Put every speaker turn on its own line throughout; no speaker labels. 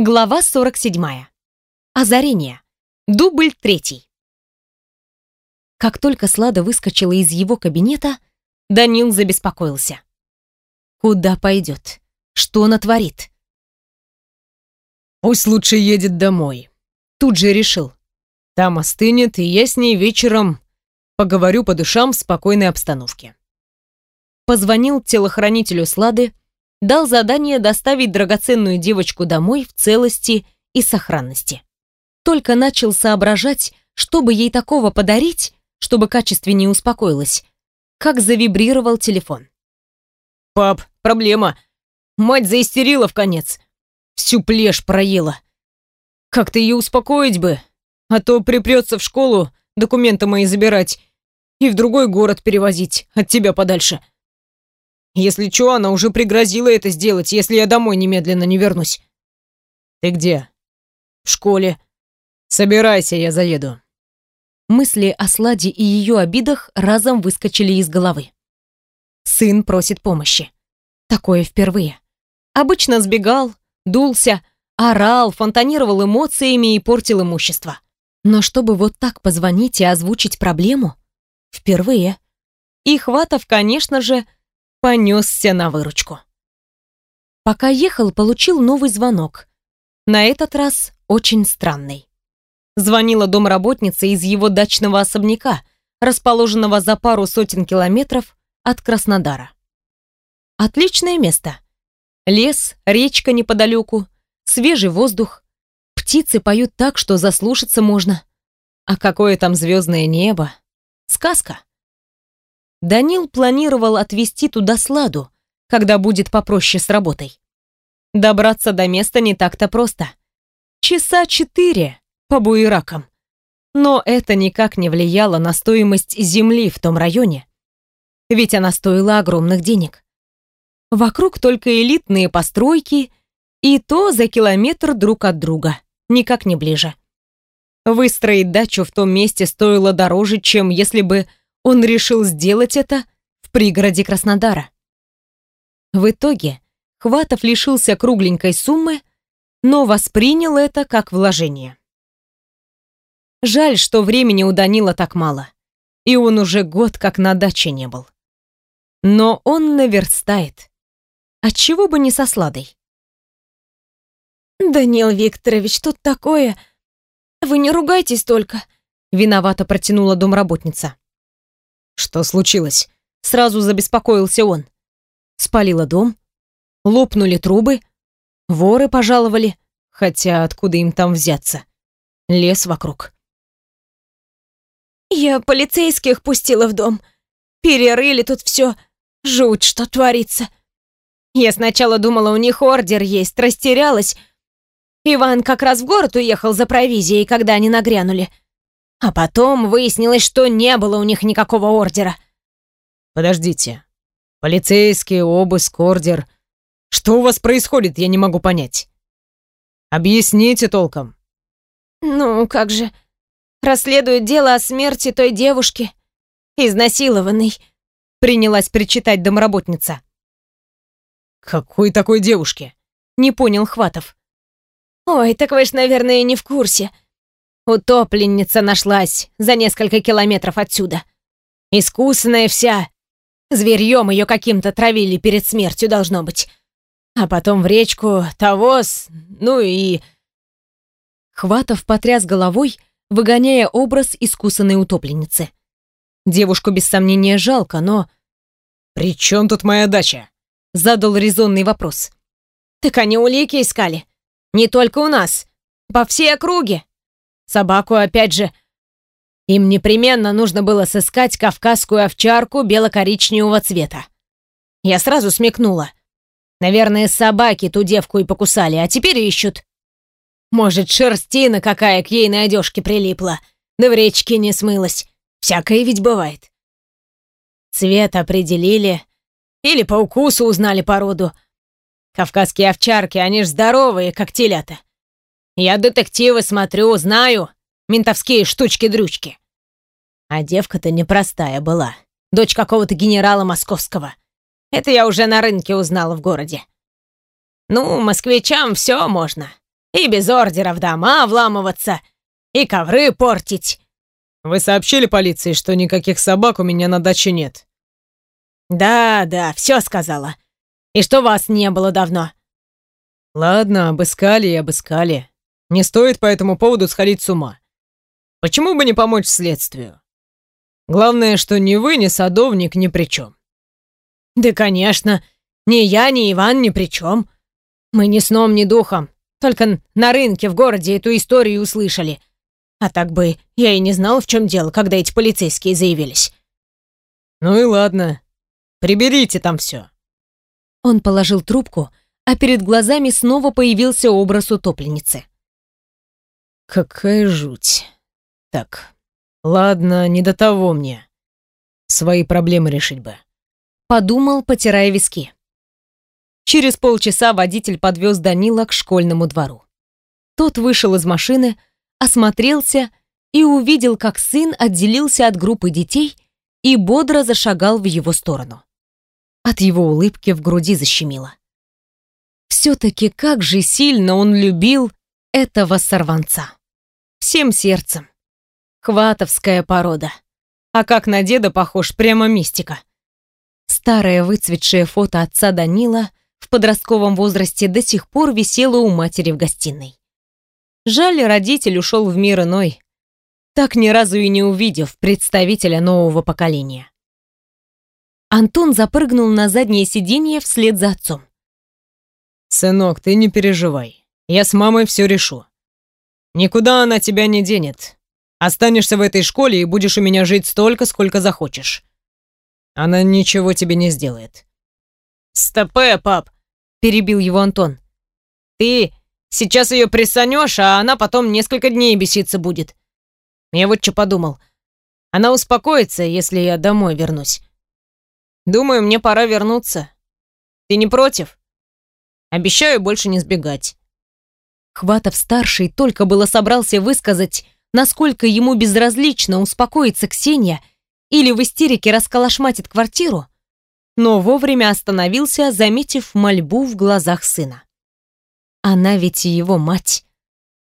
Глава 47. Озарение. Дубль третий. Как только Слада выскочила из его кабинета, Данил забеспокоился. Куда пойдет? Что натворит?
Пусть лучше едет домой.
Тут же решил.
Там остынет, и я с ней вечером поговорю по душам в спокойной обстановке.
Позвонил телохранителю Слады, дал задание доставить драгоценную девочку домой в целости и сохранности. Только начал соображать, чтобы ей такого подарить, чтобы качественнее успокоилась, как завибрировал телефон.
«Пап, проблема. Мать заистерила в конец. Всю плешь проела. Как-то ее успокоить бы, а то припрется в школу документы мои забирать и в другой город перевозить, от тебя подальше». Если что, она уже пригрозила это сделать, если я домой немедленно не вернусь. Ты где? В школе. Собирайся, я заеду.
Мысли о Сладе и ее обидах разом выскочили из головы. Сын просит помощи. Такое впервые. Обычно сбегал, дулся, орал, фонтанировал эмоциями и портил имущество. Но чтобы вот так позвонить и озвучить проблему? Впервые. И Хватов, конечно же, понесся на выручку. Пока ехал, получил новый звонок. На этот раз очень странный. Звонила домработница из его дачного особняка, расположенного за пару сотен километров от Краснодара. Отличное место. Лес, речка неподалеку, свежий воздух. Птицы поют так, что заслушаться можно. А какое там звездное небо. Сказка. Данил планировал отвезти туда Сладу, когда будет попроще с работой. Добраться до места не так-то просто. Часа четыре по буеракам. Но это никак не влияло на стоимость земли в том районе. Ведь она стоила огромных денег. Вокруг только элитные постройки, и то за километр друг от друга, никак не ближе. Выстроить дачу в том месте стоило дороже, чем если бы он решил сделать это в пригороде Краснодара. В итоге Хватов лишился кругленькой суммы, но воспринял это как вложение. Жаль, что времени у Данила так мало, и он уже год как на даче не был. Но он наверстает. Отчего бы не со сладой?
«Данил Викторович, тут такое... Вы не ругайтесь только», —
виновато протянула домработница.
«Что случилось?»
Сразу забеспокоился он. Спалила дом, лопнули трубы, воры пожаловали, хотя откуда им там взяться? Лес вокруг.
«Я полицейских пустила в дом. Перерыли тут все. Жуть, что творится. Я сначала думала, у них ордер есть, растерялась. Иван как раз в город уехал за провизией, когда они нагрянули. А потом выяснилось, что не было у них никакого ордера.
Подождите. Полицейский, обыск, ордер. Что у вас происходит, я не могу понять. Объясните толком.
Ну, как же. Расследуют дело о смерти той девушки, изнасилованной. Принялась причитать домработница.
Какой такой девушки?
Не понял Хватов.
Ой, так вы ж, наверное, не в курсе. Утопленница нашлась за несколько километров отсюда. Искусная вся. Зверьем ее каким-то травили перед смертью, должно быть. А потом в речку Тавос, ну и...
Хватов потряс головой, выгоняя образ искусанной утопленницы. Девушку без сомнения жалко, но...
«При чем тут моя дача?»
Задал резонный вопрос.
«Так они улики искали. Не только у нас. По всей округе. Собаку опять же. Им непременно нужно было сыскать кавказскую овчарку бело-коричневого цвета. Я сразу смекнула. Наверное, собаки ту девку и покусали, а теперь ищут. Может, шерстина какая к ей на одежке прилипла, да в речке не смылась. Всякое ведь бывает. Цвет определили, или по укусу узнали породу. Кавказские овчарки, они ж здоровые, как телята. Я детективы смотрю, знаю. Ментовские штучки-дрючки. А девка-то непростая была. Дочь какого-то генерала московского. Это я уже на рынке узнала в городе. Ну, москвичам все можно. И без ордера в дома вламываться, и ковры портить.
Вы сообщили полиции, что никаких собак у меня на даче нет?
Да, да, все сказала. И что вас не было давно.
Ладно, обыскали и обыскали. Не стоит по этому поводу сходить с ума. Почему бы не помочь следствию? Главное, что ни вы, ни садовник ни при чем.
Да, конечно. Ни я, ни Иван ни при чем. Мы ни сном, ни духом. Только на рынке в городе эту историю услышали. А так бы я и не знал, в чем дело, когда эти полицейские заявились.
Ну и ладно. Приберите там все.
Он положил трубку, а перед глазами снова появился образ утопленницы.
Какая жуть. Так, ладно, не до того мне. Свои проблемы решить бы.
Подумал, потирая виски. Через полчаса водитель подвез Данила к школьному двору. Тот вышел из машины, осмотрелся и увидел, как сын отделился от группы детей и бодро зашагал в его сторону. От его улыбки в груди защемило. Все-таки как же сильно он любил этого сорванца. Всем сердцем. Хватовская порода. А как на деда похож, прямо мистика. Старое выцветшее фото отца Данила в подростковом возрасте до сих пор висело у матери в гостиной. Жаль, родитель ушел в мир иной, так ни разу и не увидев представителя нового поколения. Антон запрыгнул на заднее сиденье вслед за отцом.
«Сынок, ты не переживай. Я с мамой все решу. Никуда она тебя не денет. Останешься в этой школе и будешь у меня жить столько, сколько захочешь. Она ничего тебе не сделает».
«Стопэ, пап!» — перебил его Антон. «Ты сейчас ее присанешь, а она потом несколько дней беситься будет. Я вот что подумал. Она успокоится, если я домой вернусь. Думаю, мне пора вернуться. Ты не против? Обещаю больше не сбегать.
Хватов-старший только было собрался высказать, насколько ему безразлично успокоится Ксения или в истерике расколошматит квартиру, но вовремя остановился, заметив мольбу в глазах сына. Она ведь и его мать.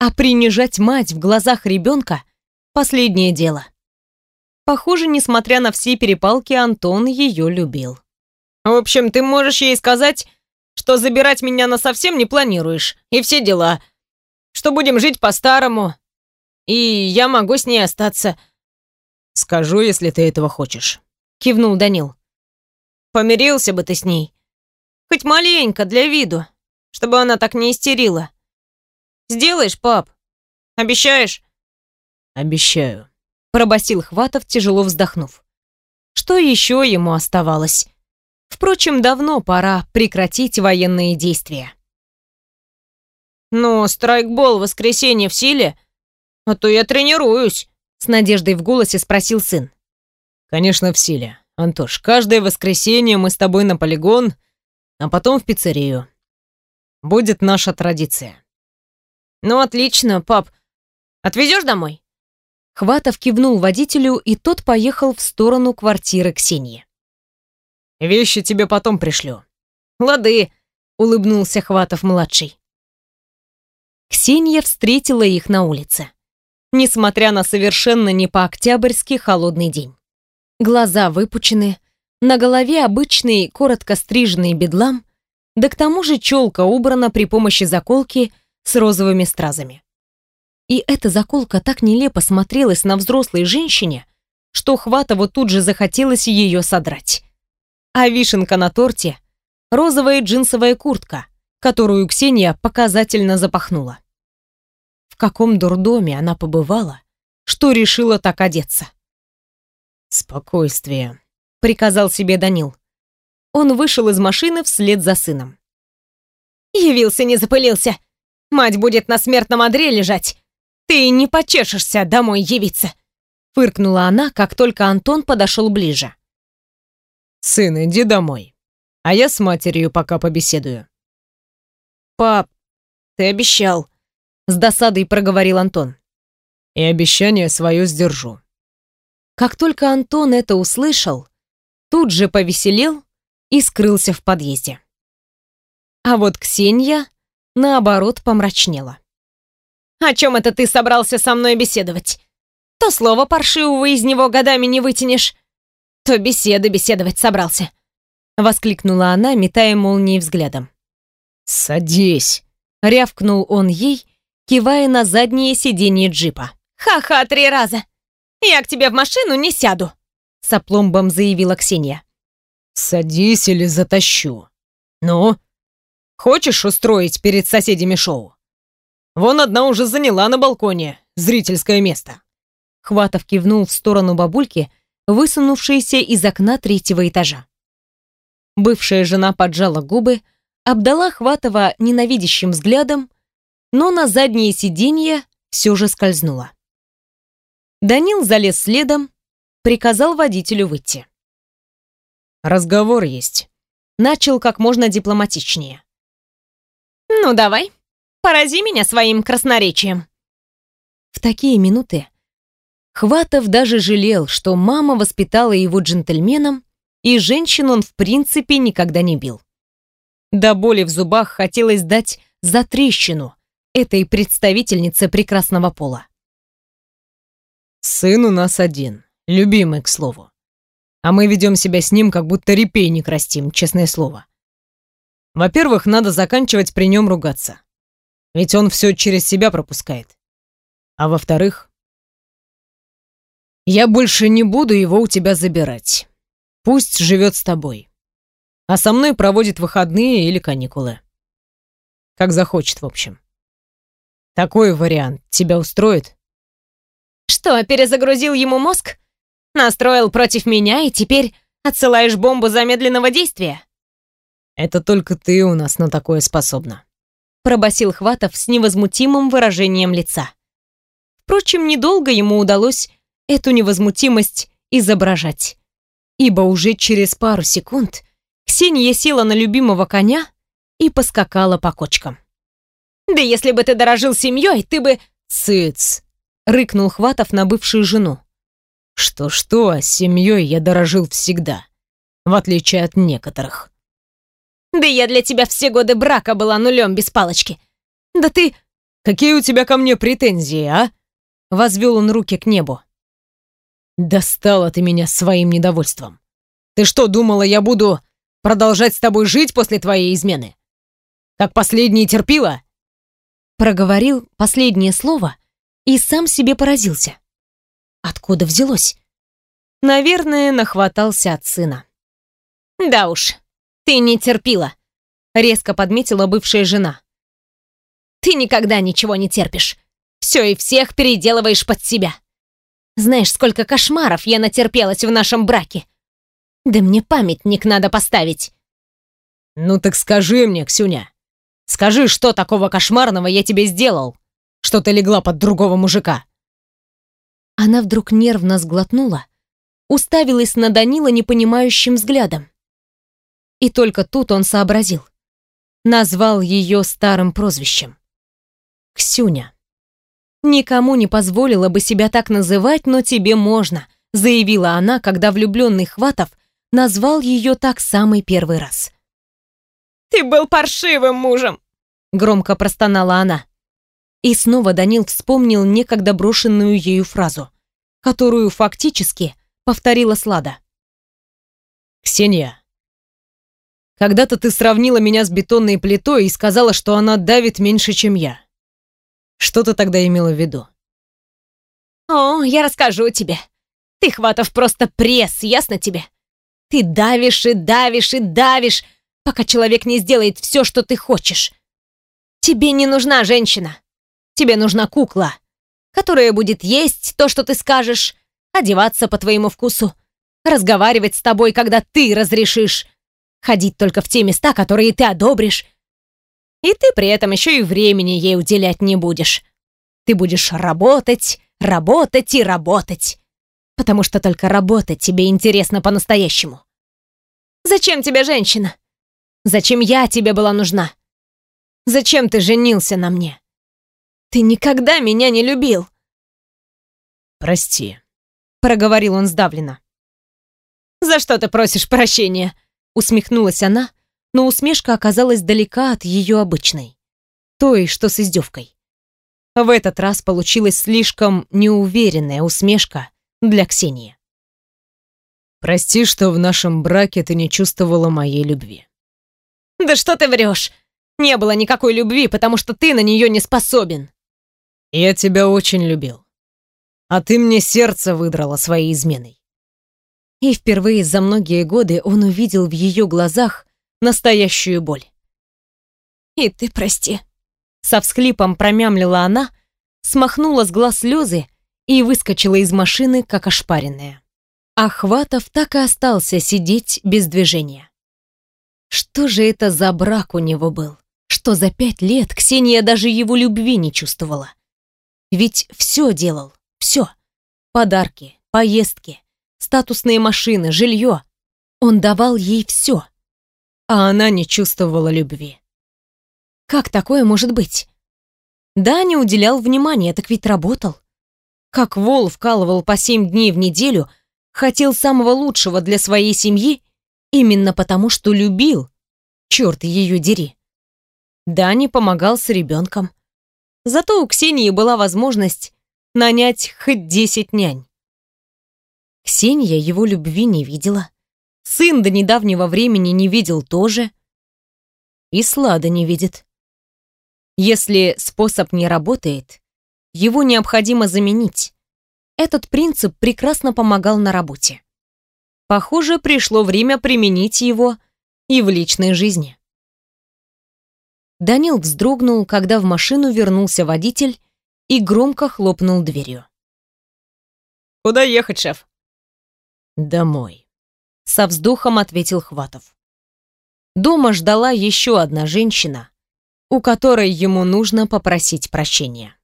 А принижать мать в глазах ребенка — последнее дело. Похоже, несмотря на все перепалки, Антон ее любил.
В общем, ты можешь ей сказать, что забирать меня на совсем не планируешь, и все дела. Что будем жить по-старому, и я могу с ней остаться.
Скажу, если ты этого хочешь,
кивнул Данил.
Помирился бы ты с ней. Хоть маленько, для виду, чтобы она так не истерила. Сделаешь, пап? Обещаешь?
Обещаю
пробасил Хватов, тяжело вздохнув. Что еще ему оставалось? Впрочем, давно пора прекратить военные действия.
«Ну, страйкбол в воскресенье в силе? А то я тренируюсь», —
с надеждой в голосе спросил сын.
«Конечно, в силе. Антош, каждое воскресенье мы с тобой на полигон, а потом в пиццерию. Будет наша традиция».
«Ну, отлично, пап. Отвезешь домой?»
Хватов кивнул водителю, и тот поехал в сторону квартиры Ксении.
«Вещи тебе потом пришлю».
«Лады», —
улыбнулся Хватов-младший. Ксения встретила их на улице, несмотря на совершенно не по-октябрьски холодный день. Глаза выпучены, на голове обычный коротко стриженный бедлам, да к тому же челка убрана при помощи заколки с розовыми стразами. И эта заколка так нелепо смотрелась на взрослой женщине, что Хватову тут же захотелось ее содрать. А вишенка на торте — розовая джинсовая куртка, которую Ксения показательно запахнула. В каком дурдоме она побывала, что решила так одеться?
«Спокойствие», —
приказал себе Данил. Он вышел из машины вслед за сыном.
«Явился, не запылился. Мать будет на смертном одре лежать. «Ты не почешешься домой явиться!»
Фыркнула она, как только Антон подошел ближе.
«Сын, иди домой, а я с матерью пока побеседую».
«Пап, ты обещал», —
с досадой проговорил Антон.
«И обещание свое сдержу».
Как только Антон это услышал, тут же повеселел и скрылся в подъезде. А вот Ксения, наоборот, помрачнела.
О чем это ты собрался со мной беседовать? То слово паршивого из него годами не вытянешь, то беседы беседовать собрался. Воскликнула она, метая молнией взглядом.
«Садись!»
— рявкнул он ей, кивая на заднее сиденье джипа.
«Ха-ха, три раза! Я к тебе в машину не сяду!»
С опломбом заявила Ксения.
«Садись или затащу. Ну, хочешь устроить перед соседями шоу? Вон одна уже заняла на балконе зрительское место».
Хватов кивнул в сторону бабульки, высунувшейся из окна третьего этажа. Бывшая жена поджала губы, обдала Хватова ненавидящим взглядом, но на заднее сиденье все же скользнула. Данил залез следом, приказал водителю выйти.
«Разговор есть», —
начал как можно дипломатичнее.
«Ну давай, порази меня своим красноречием».
В такие минуты Хватов даже жалел, что мама воспитала его джентльменом, и женщин он в принципе никогда не бил. До боли в зубах хотелось дать за трещину этой представительнице прекрасного пола.
«Сын у нас один, любимый, к слову. А мы ведем себя с ним, как будто репейник растим, честное слово. Во-первых, надо заканчивать при нем ругаться. Ведь он все через себя пропускает. А во-вторых, я больше не буду его у тебя забирать. Пусть живет с тобой а со мной проводит выходные или каникулы. Как захочет, в общем. Такой вариант тебя устроит?
Что, перезагрузил ему мозг? Настроил против меня и теперь отсылаешь бомбу замедленного действия?
Это только ты у нас на такое способна.
Пробасил Хватов с невозмутимым выражением лица. Впрочем, недолго ему удалось эту невозмутимость изображать, ибо уже через пару секунд Ксения села на любимого коня и поскакала по кочкам.
«Да если бы ты дорожил семьей, ты бы...»
«Цыц!»
— рыкнул Хватов на бывшую жену.
«Что-что, а семьей я дорожил всегда, в отличие от некоторых».
«Да я для тебя все годы брака была нулем без палочки. Да ты...»
«Какие у тебя ко мне претензии, а?»
Возвел он руки к небу.
«Достала ты меня своим недовольством. Ты что, думала, я буду Продолжать с тобой жить после твоей измены? Как последний терпила?»
Проговорил последнее слово и сам себе поразился. Откуда взялось? Наверное, нахватался от сына.
«Да уж, ты не терпила», — резко подметила бывшая жена. «Ты никогда ничего не терпишь. Все и всех переделываешь под себя. Знаешь, сколько кошмаров я натерпелась в нашем браке. Да мне памятник надо поставить.
Ну так скажи мне, Ксюня. Скажи, что такого кошмарного я тебе сделал, что ты легла под другого мужика.
Она вдруг нервно сглотнула, уставилась на Данила непонимающим взглядом. И только тут он сообразил. Назвал ее старым прозвищем. Ксюня. Никому не позволила бы себя так называть, но тебе можно, заявила она, когда влюбленный Хватов назвал ее так самый первый раз.
«Ты был паршивым мужем!»
Громко простонала она. И снова Данил вспомнил некогда брошенную ею фразу, которую фактически повторила Слада.
«Ксения, когда-то ты сравнила меня с бетонной плитой и сказала, что она давит меньше, чем я. Что ты тогда имела в виду?»
«О, я расскажу тебе. Ты, Хватов, просто пресс, ясно тебе? Ты давишь и давишь и давишь, пока человек не сделает все, что ты хочешь. Тебе не нужна женщина. Тебе нужна кукла, которая будет есть то, что ты скажешь, одеваться по твоему вкусу, разговаривать с тобой, когда ты разрешишь, ходить только в те места, которые ты одобришь. И ты при этом еще и времени ей уделять не будешь. Ты будешь работать, работать и работать потому что только работа тебе интересна по-настоящему. Зачем тебе женщина? Зачем я тебе была нужна? Зачем ты женился на мне? Ты никогда меня не любил.
Прости,
проговорил он сдавленно.
За что ты просишь прощения?
Усмехнулась она, но усмешка оказалась далека от ее обычной, той, что с издевкой. В этот раз получилась слишком неуверенная усмешка для Ксении.
«Прости, что в нашем браке ты не чувствовала моей любви».
«Да что ты врешь? Не было никакой любви, потому что ты на нее не способен».
«Я тебя очень любил. А ты мне сердце выдрала своей изменой».
И впервые за многие годы он увидел в ее глазах настоящую боль.
«И ты прости», —
со всхлипом промямлила она, смахнула с глаз слезы и выскочила из машины, как ошпаренная. Ахватов так и остался сидеть без движения. Что же это за брак у него был? Что за пять лет Ксения даже его любви не чувствовала? Ведь все делал, все. Подарки, поездки, статусные машины, жилье. Он давал ей все. А она не чувствовала любви. Как такое может быть? Да, не уделял внимания, так ведь работал. Как вол вкалывал по семь дней в неделю, хотел самого лучшего для своей семьи, именно потому что любил. Черт ее дери. Дани помогал с ребенком. Зато у Ксении была возможность нанять хоть десять нянь. Ксения его любви не видела. Сын до недавнего времени не видел тоже. И Слада не видит. Если способ не работает, его необходимо заменить. Этот принцип прекрасно помогал на работе. Похоже, пришло время применить его и в личной жизни. Данил вздрогнул, когда в машину вернулся водитель и громко хлопнул дверью.
«Куда ехать, шеф?» «Домой», —
со вздохом ответил Хватов. Дома ждала еще одна женщина, у которой ему нужно попросить прощения.